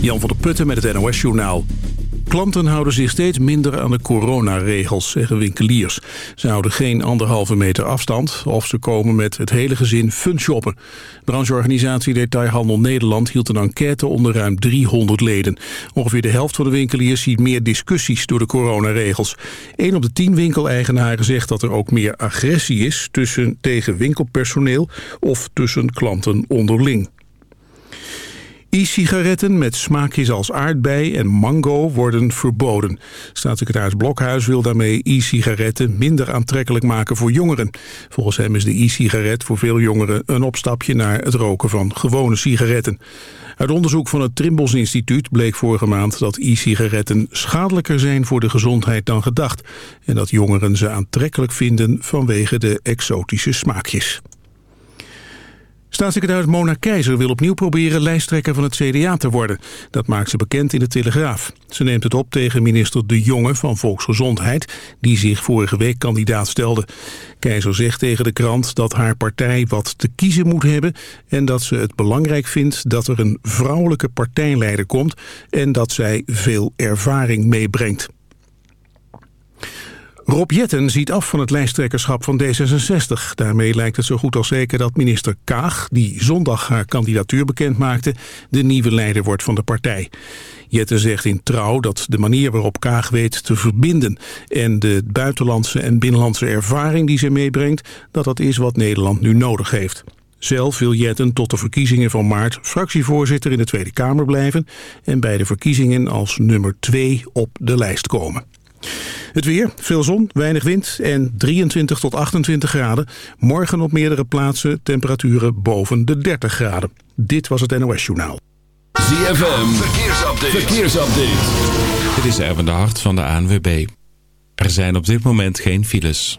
Jan van der Putten met het NOS Journaal. Klanten houden zich steeds minder aan de coronaregels, zeggen winkeliers. Ze houden geen anderhalve meter afstand of ze komen met het hele gezin fun shoppen. Brancheorganisatie Detailhandel Nederland hield een enquête onder ruim 300 leden. Ongeveer de helft van de winkeliers ziet meer discussies door de coronaregels. Een op de tien winkeleigenaren zegt dat er ook meer agressie is tussen tegen winkelpersoneel of tussen klanten onderling. E-sigaretten met smaakjes als aardbei en mango worden verboden. Staatssecretaris Blokhuis wil daarmee e-sigaretten minder aantrekkelijk maken voor jongeren. Volgens hem is de e-sigaret voor veel jongeren een opstapje naar het roken van gewone sigaretten. Uit onderzoek van het Trimbos Instituut bleek vorige maand dat e-sigaretten schadelijker zijn voor de gezondheid dan gedacht. En dat jongeren ze aantrekkelijk vinden vanwege de exotische smaakjes. Staatssecretaris Mona Keizer wil opnieuw proberen lijsttrekker van het CDA te worden. Dat maakt ze bekend in de Telegraaf. Ze neemt het op tegen minister De Jonge van Volksgezondheid... die zich vorige week kandidaat stelde. Keizer zegt tegen de krant dat haar partij wat te kiezen moet hebben... en dat ze het belangrijk vindt dat er een vrouwelijke partijleider komt... en dat zij veel ervaring meebrengt. Rob Jetten ziet af van het lijsttrekkerschap van D66. Daarmee lijkt het zo goed als zeker dat minister Kaag, die zondag haar kandidatuur bekendmaakte, de nieuwe leider wordt van de partij. Jetten zegt in Trouw dat de manier waarop Kaag weet te verbinden en de buitenlandse en binnenlandse ervaring die ze meebrengt, dat dat is wat Nederland nu nodig heeft. Zelf wil Jetten tot de verkiezingen van maart fractievoorzitter in de Tweede Kamer blijven en bij de verkiezingen als nummer 2 op de lijst komen. Het weer, veel zon, weinig wind en 23 tot 28 graden. Morgen op meerdere plaatsen temperaturen boven de 30 graden. Dit was het NOS Journaal. ZFM, verkeersupdate. verkeersupdate. Dit is Erwin de Hart van de ANWB. Er zijn op dit moment geen files.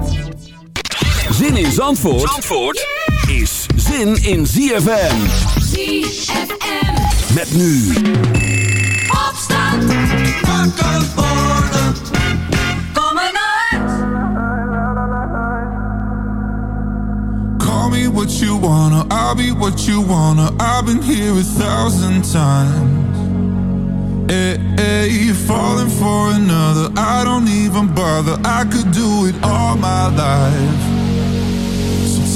Zin in Zandvoort, Zandvoort is zin in ZFM. ZFM. Met nu. Opstand. Wakker worden. Kom uit. Call me what you wanna, I'll be what you wanna. I've been here a thousand times. Hey, hey, you're falling for another. I don't even bother. I could do it all my life.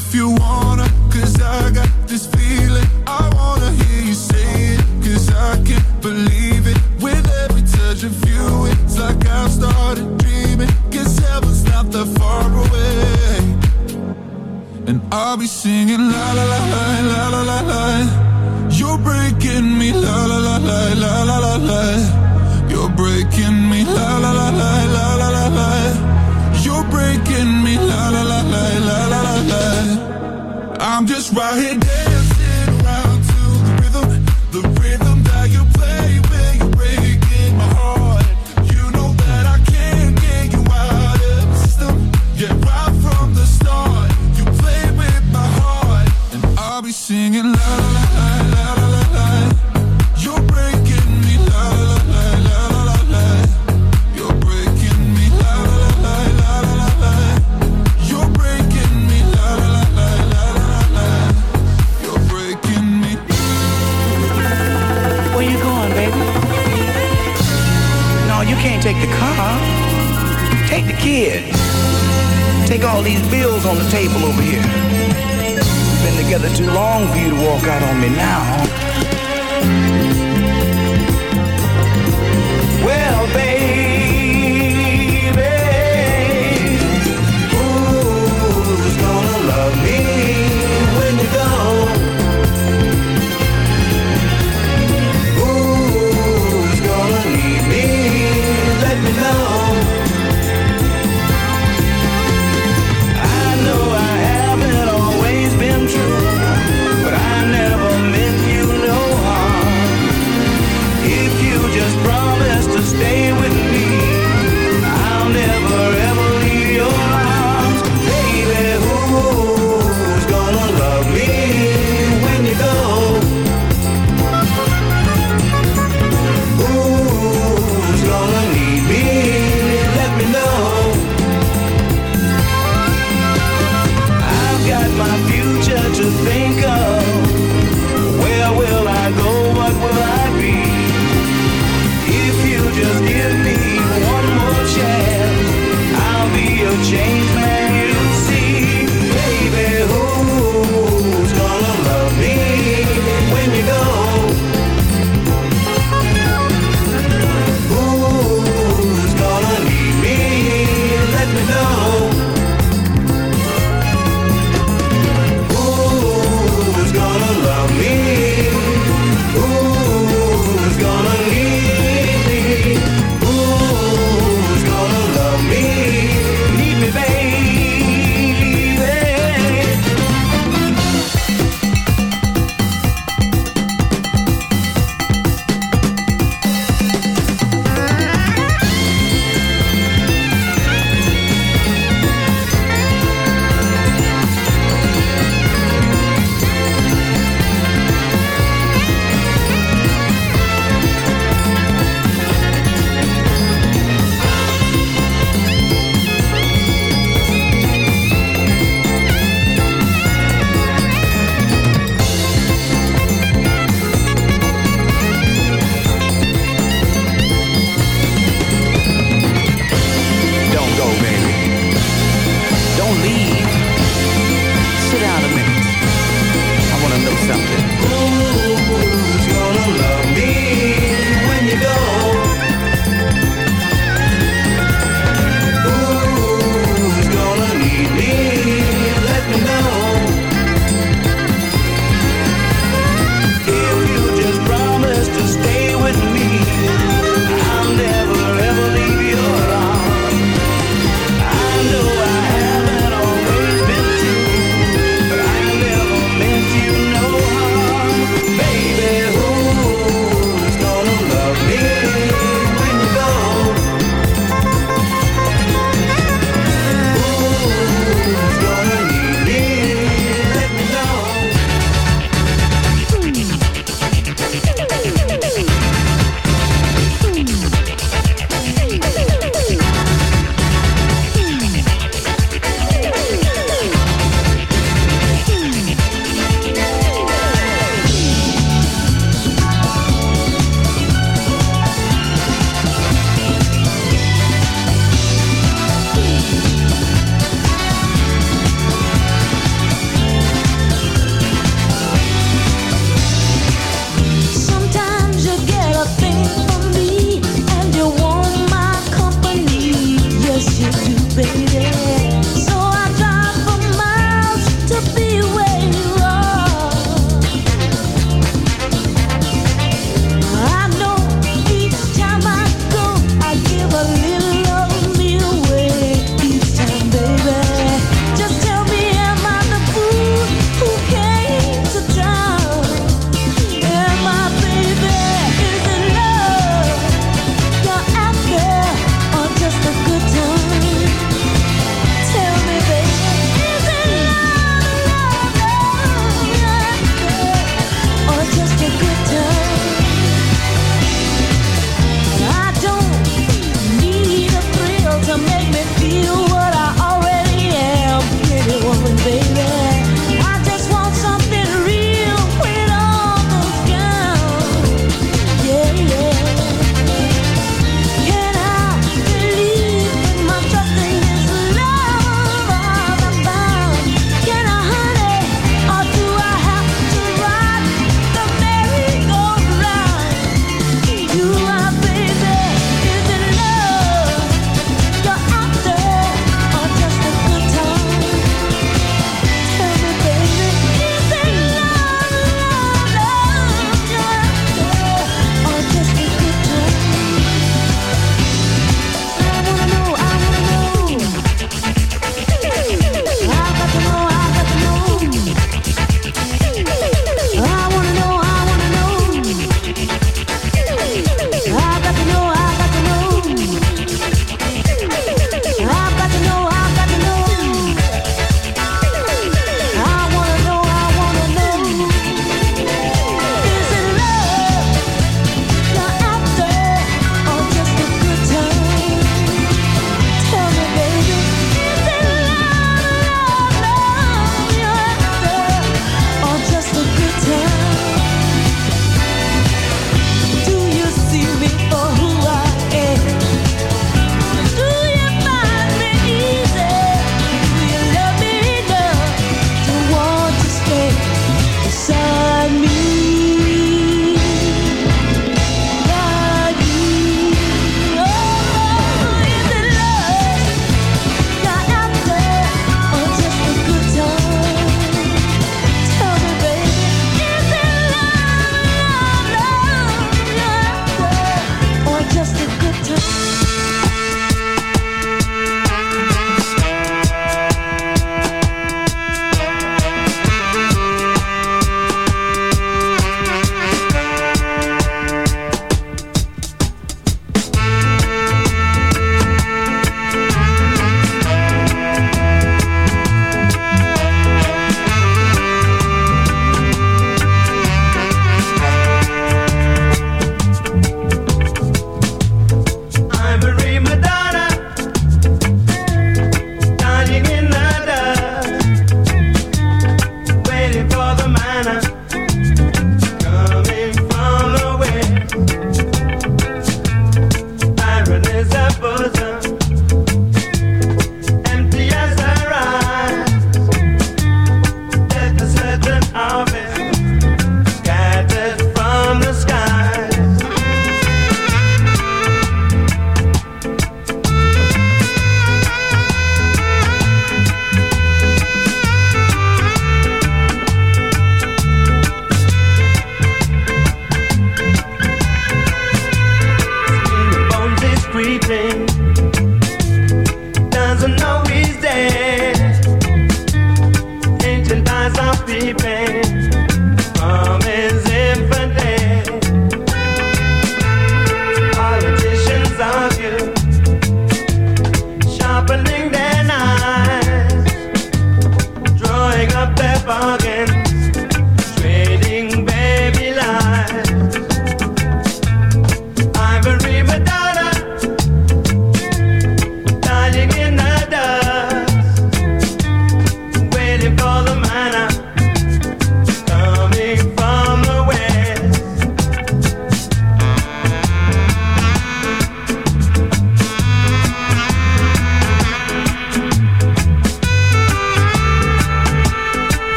if you wanna, take the car, take the kids, take all these bills on the table over here. We've been together too long for you to walk out on me now. Well, babe.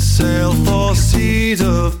Sail for seas of